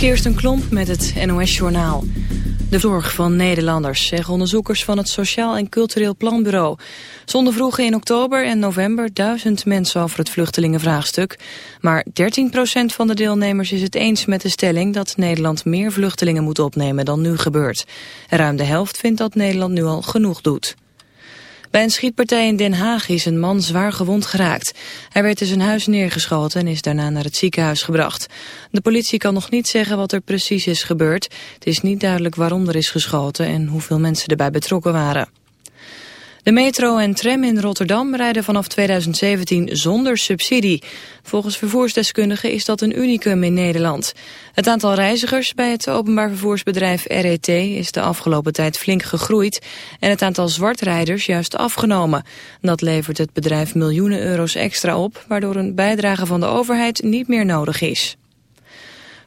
Kirsten Klomp met het NOS-journaal. De zorg van Nederlanders, zeggen onderzoekers van het Sociaal en Cultureel Planbureau. Zonder vroegen in oktober en november duizend mensen over het vluchtelingenvraagstuk. Maar 13% van de deelnemers is het eens met de stelling dat Nederland meer vluchtelingen moet opnemen dan nu gebeurt. Ruim de helft vindt dat Nederland nu al genoeg doet. Bij een schietpartij in Den Haag is een man zwaar gewond geraakt. Hij werd in zijn huis neergeschoten en is daarna naar het ziekenhuis gebracht. De politie kan nog niet zeggen wat er precies is gebeurd. Het is niet duidelijk waarom er is geschoten en hoeveel mensen erbij betrokken waren. De metro en tram in Rotterdam rijden vanaf 2017 zonder subsidie. Volgens vervoersdeskundigen is dat een unicum in Nederland. Het aantal reizigers bij het openbaar vervoersbedrijf RET is de afgelopen tijd flink gegroeid en het aantal zwartrijders juist afgenomen. Dat levert het bedrijf miljoenen euro's extra op, waardoor een bijdrage van de overheid niet meer nodig is.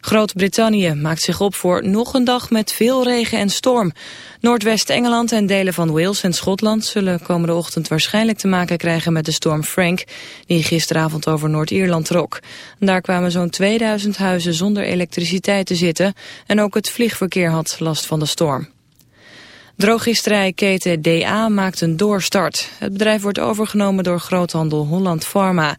Groot-Brittannië maakt zich op voor nog een dag met veel regen en storm. Noordwest-Engeland en delen van Wales en Schotland zullen komende ochtend waarschijnlijk te maken krijgen met de storm Frank, die gisteravond over Noord-Ierland trok. Daar kwamen zo'n 2000 huizen zonder elektriciteit te zitten en ook het vliegverkeer had last van de storm. Drogisterijketen DA maakt een doorstart. Het bedrijf wordt overgenomen door groothandel Holland Pharma.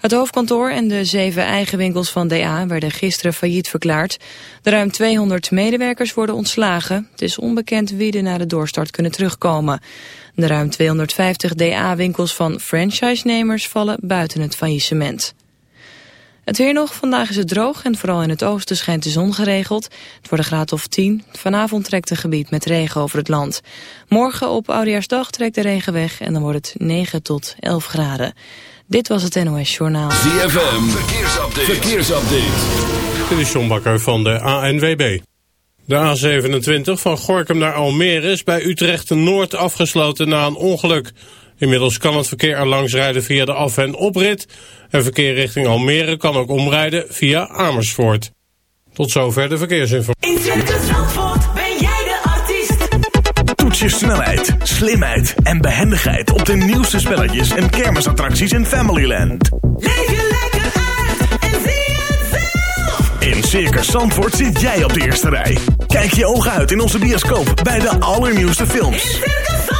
Het hoofdkantoor en de zeven eigen winkels van DA werden gisteren failliet verklaard. De ruim 200 medewerkers worden ontslagen. Het is onbekend wie er na de doorstart kunnen terugkomen. De ruim 250 DA-winkels van franchise-nemers vallen buiten het faillissement. Het weer nog. Vandaag is het droog en vooral in het oosten schijnt de zon geregeld. Het wordt een graad of 10. Vanavond trekt een gebied met regen over het land. Morgen op Oudejaarsdag trekt de regen weg en dan wordt het 9 tot 11 graden. Dit was het NOS Journaal. ZFM, verkeersupdate. verkeersupdate. Dit is John Bakker van de ANWB. De A27 van Gorkum naar Almere is bij Utrecht Noord afgesloten na een ongeluk. Inmiddels kan het verkeer er langs rijden via de af- en oprit. En verkeer richting Almere kan ook omrijden via Amersfoort. Tot zover de verkeersinformatie. In Circus Zandvoort ben jij de artiest. Toets je snelheid, slimheid en behendigheid op de nieuwste spelletjes en kermisattracties in Familyland. Leef je lekker uit en zie het zelf. In Circus Zandvoort zit jij op de eerste rij. Kijk je ogen uit in onze bioscoop bij de allernieuwste In films. Circus Zandvoort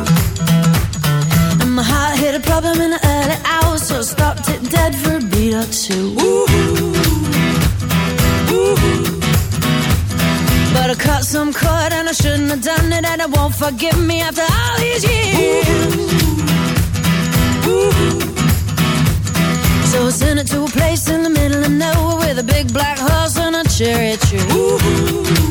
my heart hit a problem in the early hours, so I stopped it dead for a beat or two. But I cut some cord and I shouldn't have done it, and it won't forgive me after all these years. So I sent it to a place in the middle of nowhere with a big black horse and a cherry tree.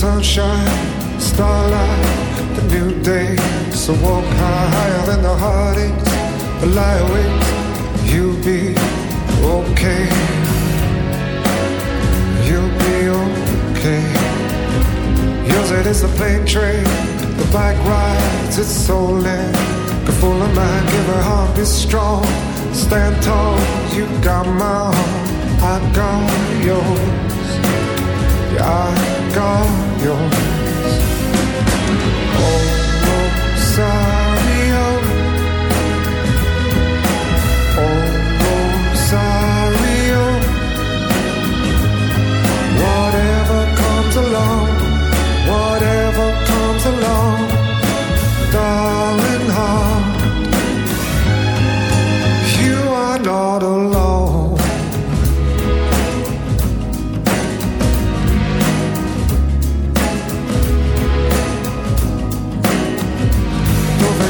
Sunshine, starlight, the new day. So walk high, higher than the heartaches. But lie awake, you'll be okay. You'll be okay. Yours it is the plane train, the bike rides, it's soul in. Go full of mind, give her heart, be strong. Stand tall, you got my heart, I got yours. I got yours. Oh. Oh. Whatever comes along, whatever comes along, darling heart, you are not alone.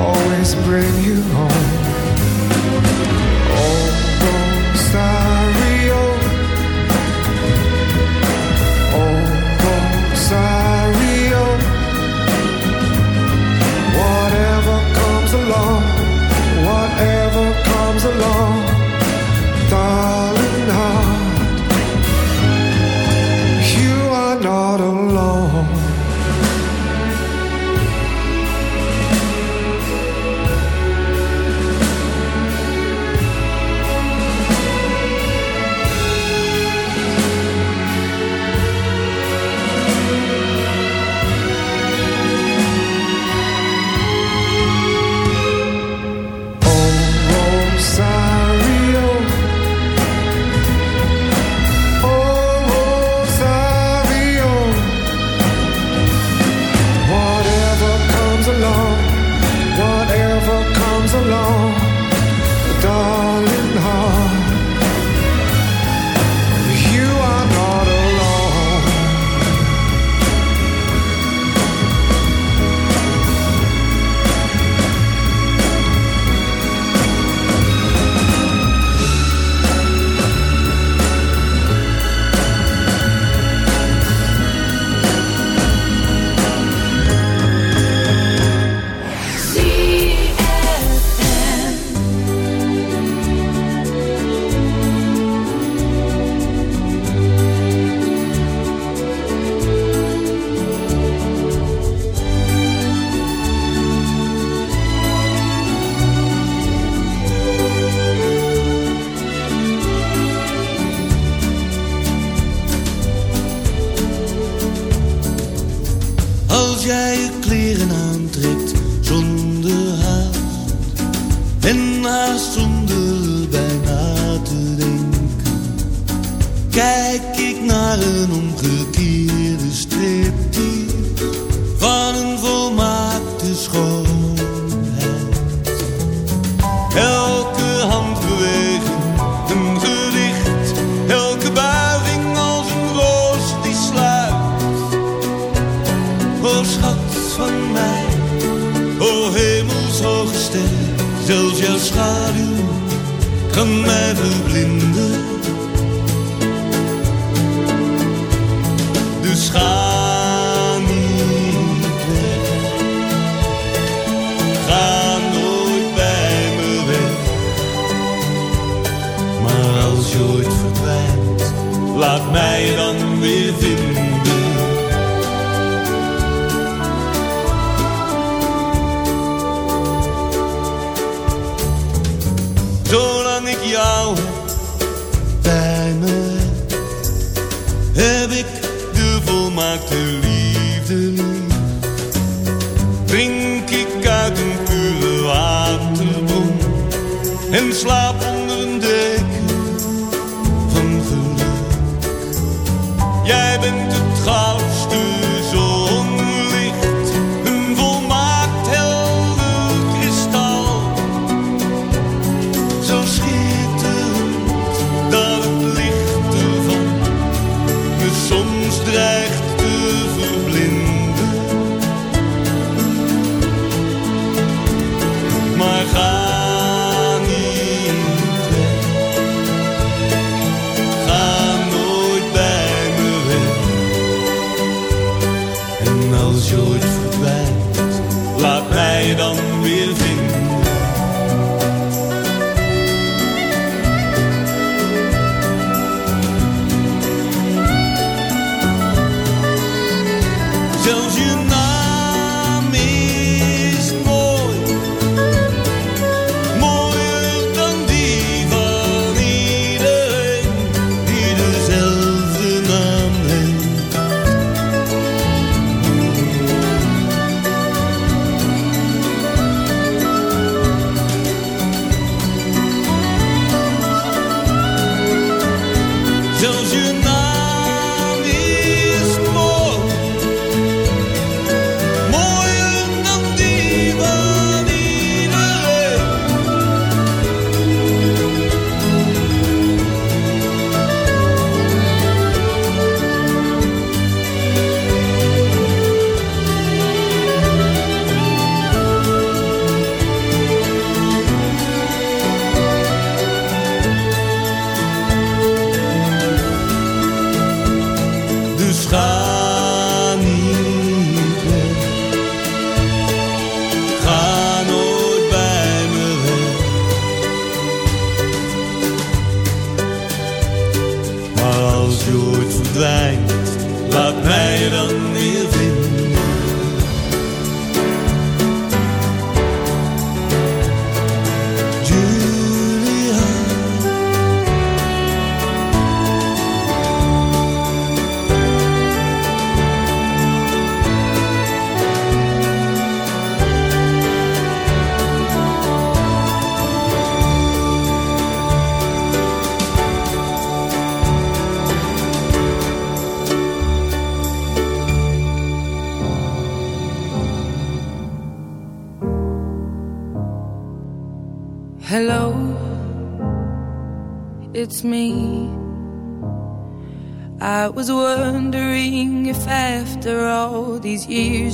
always bring you home. Oh. Oh. Whatever comes along, whatever comes along, onder een deken van geluk. Jij bent het goud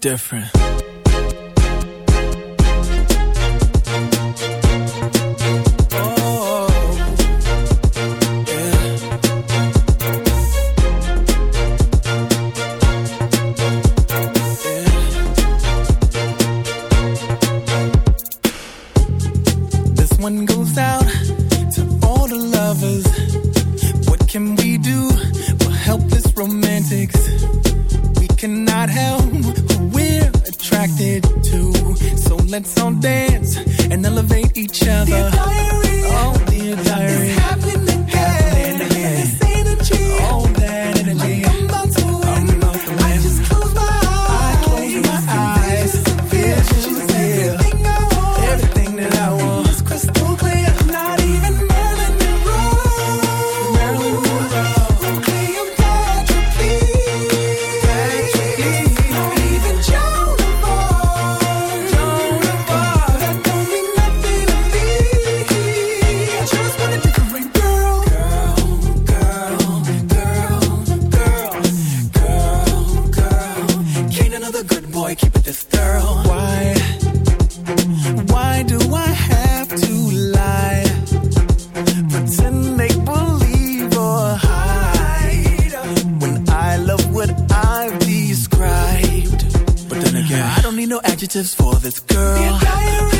Different. Adjectives for this girl.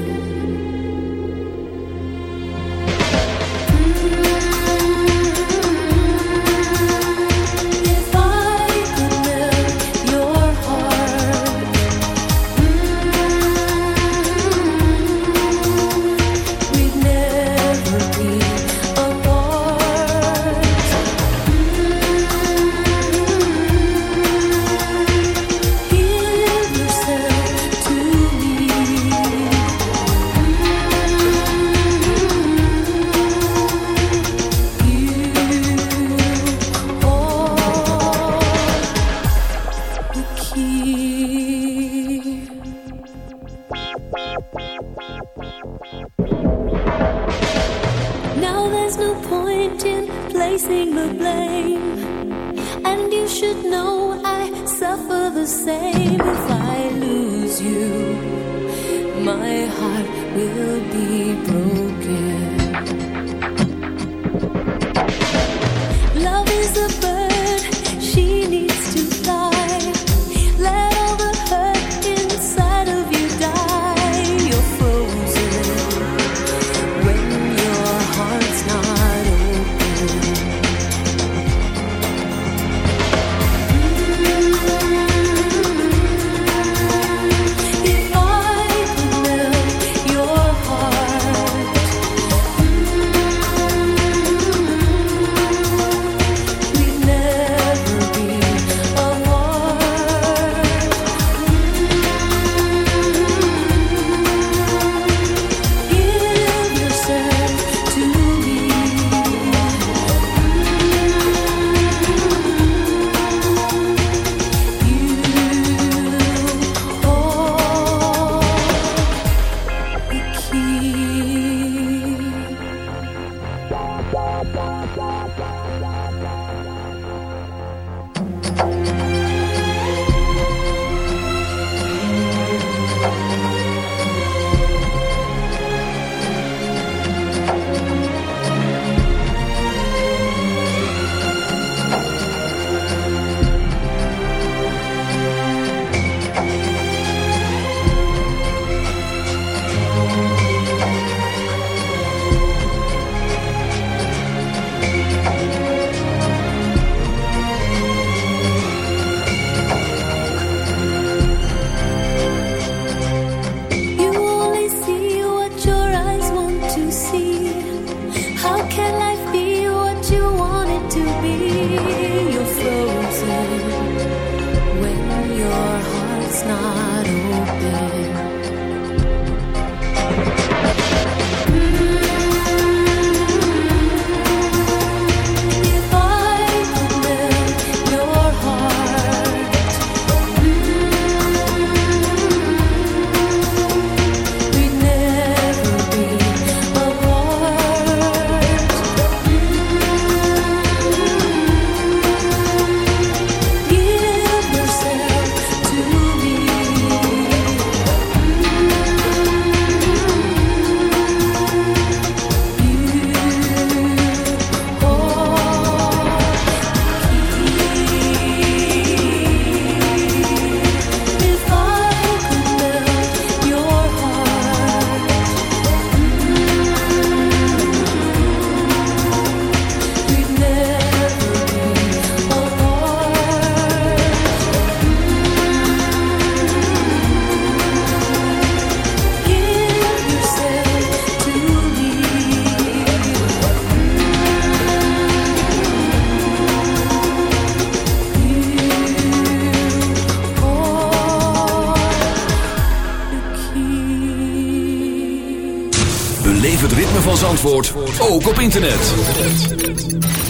ook op internet.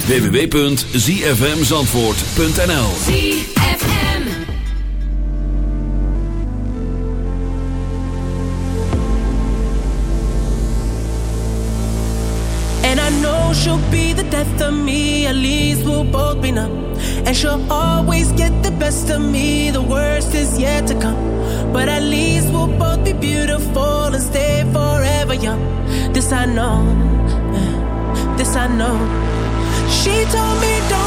www.zfmzandvoort.nl ZFM And I know she'll be the death of me. At least we'll both be numb. And she'll always get the best of me. The worst is yet to come. But at least we'll both be beautiful And stay forever young. This I know. I know. She told me don't.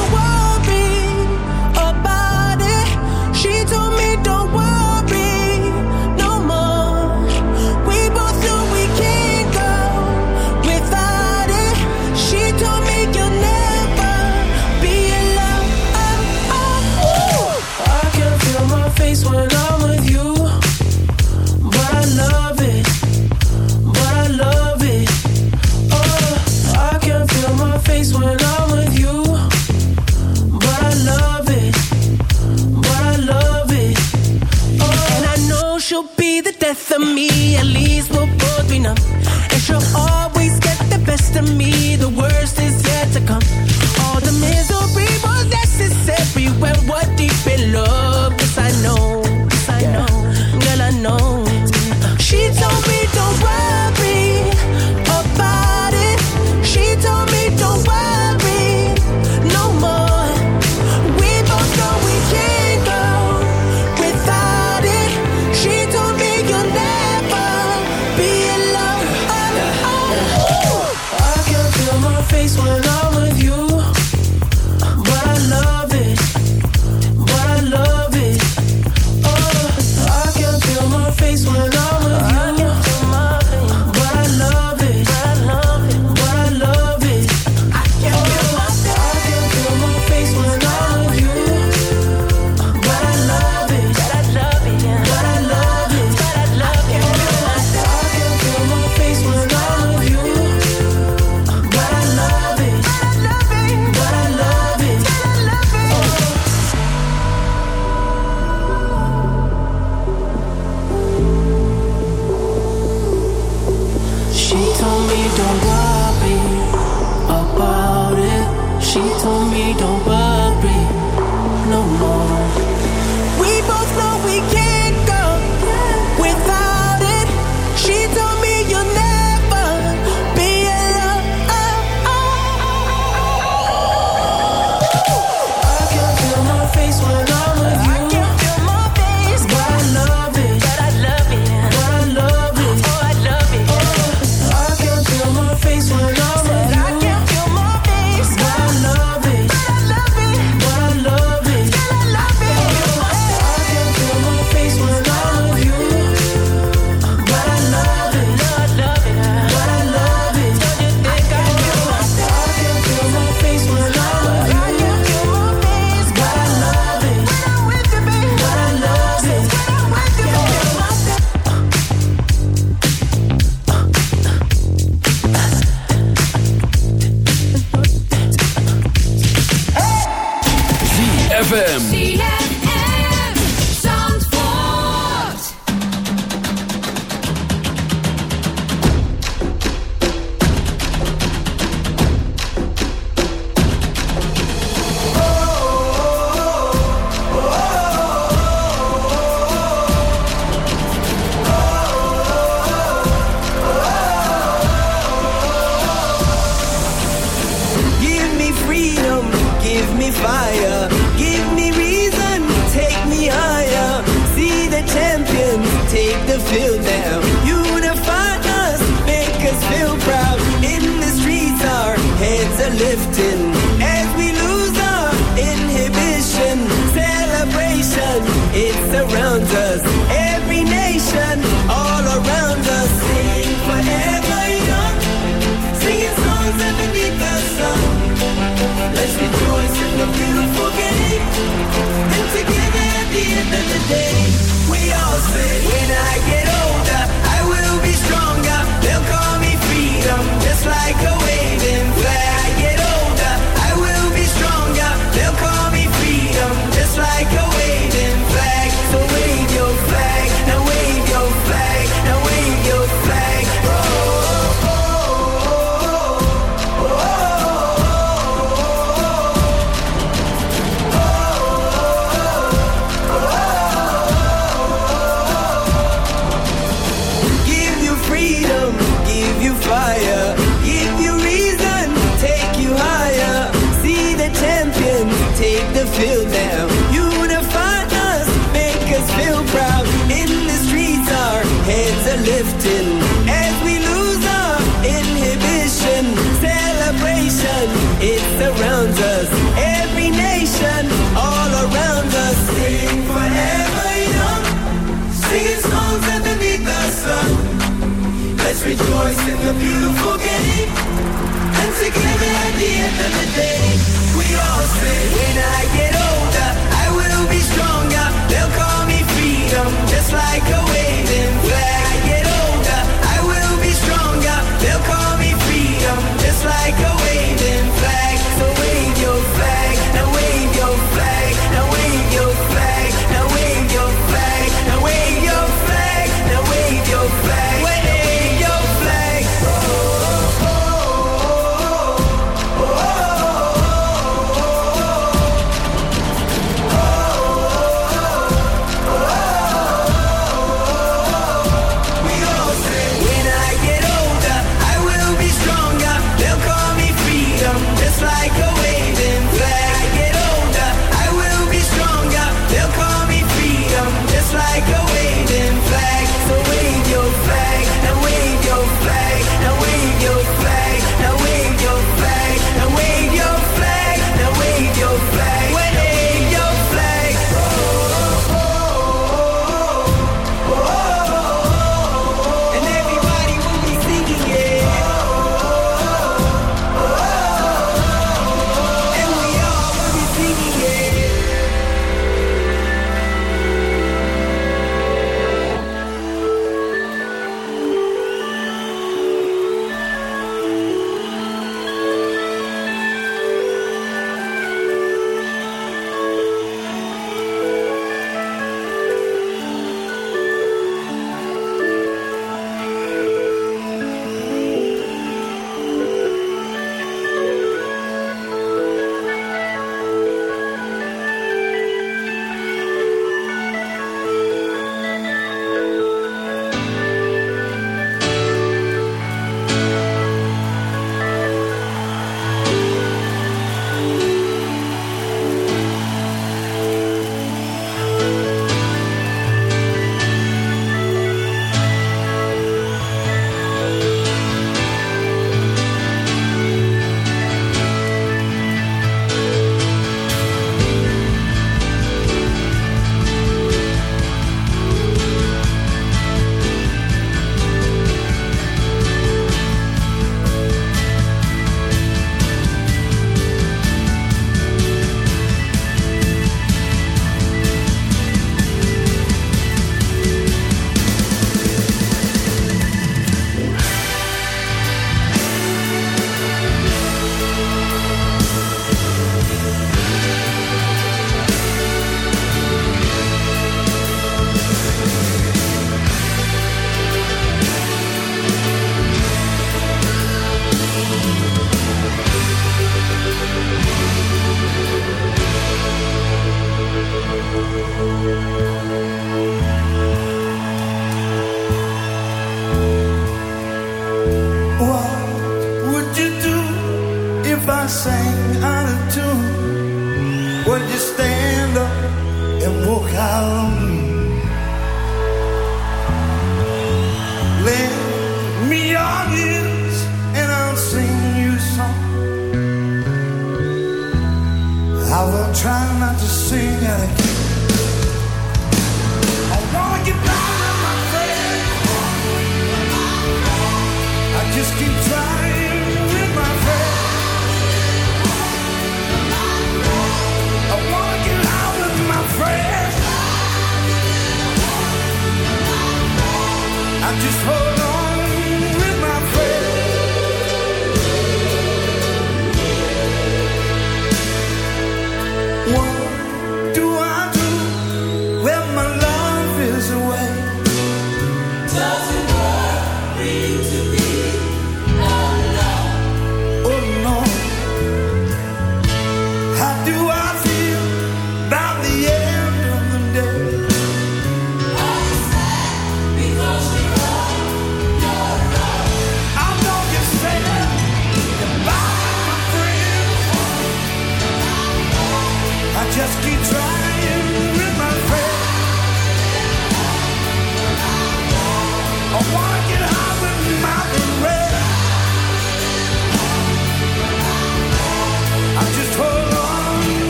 keep trying.